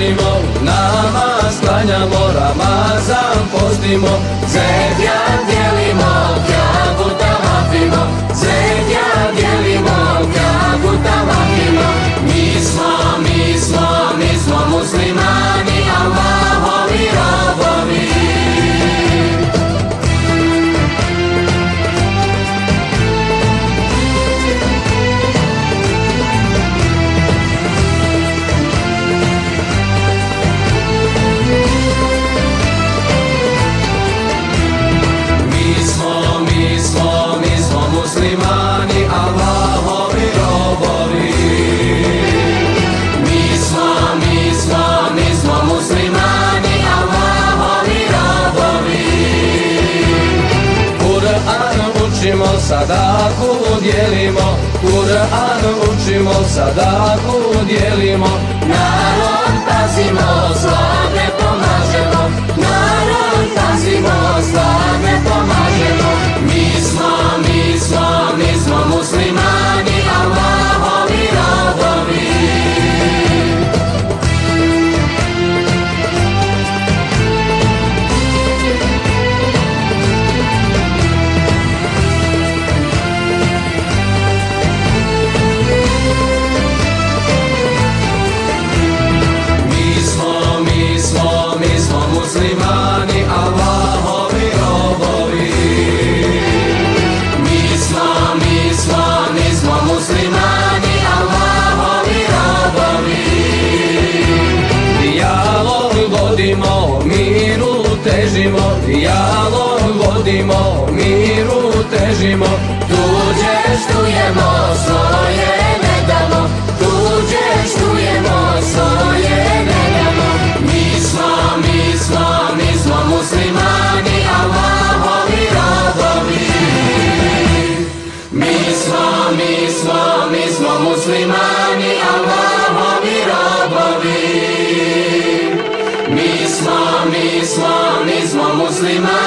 postimo, nama sklanjamo Ramazan postimo, zemljan sada ako udjelimo Kur'an učimo sada ako udjelimo Na muslimani, Allahovi robovi. Vodimo, miru težimo, dijalog vodimo, miru težimo. Tuđe štujemo, svoje ne damo, tuđe štujemo, svoje ne damo. Mi smo, mi smo, mi smo muslimani. Mi smo, mi smo, mi smo muslimani, Allahovi robovi. Mi smo, mi muslimani.